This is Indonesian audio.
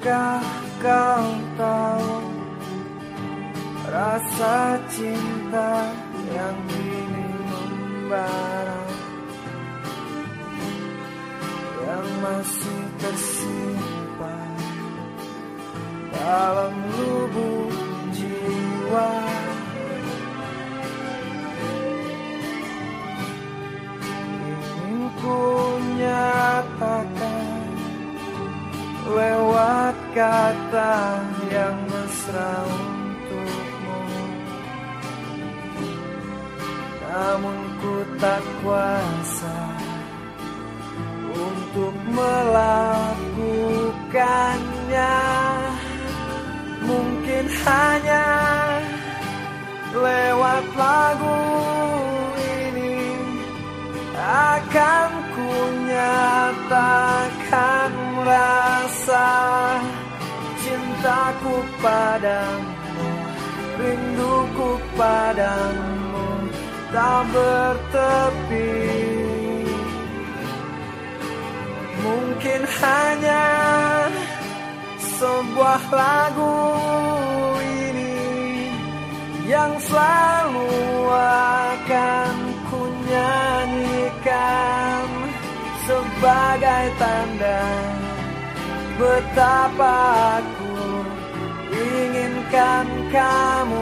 Tahukah kau tahu Rasa cinta yang ini membara Yang masih tersimpan Dalam lubuk kata yang mesra untukmu. Namun ku tak kuasa padamu rinduku padamu tak bertepi. Mungkin hanya sebuah lagu ini yang selalu akan ku nyanyikan sebagai tanda betapa aku kamu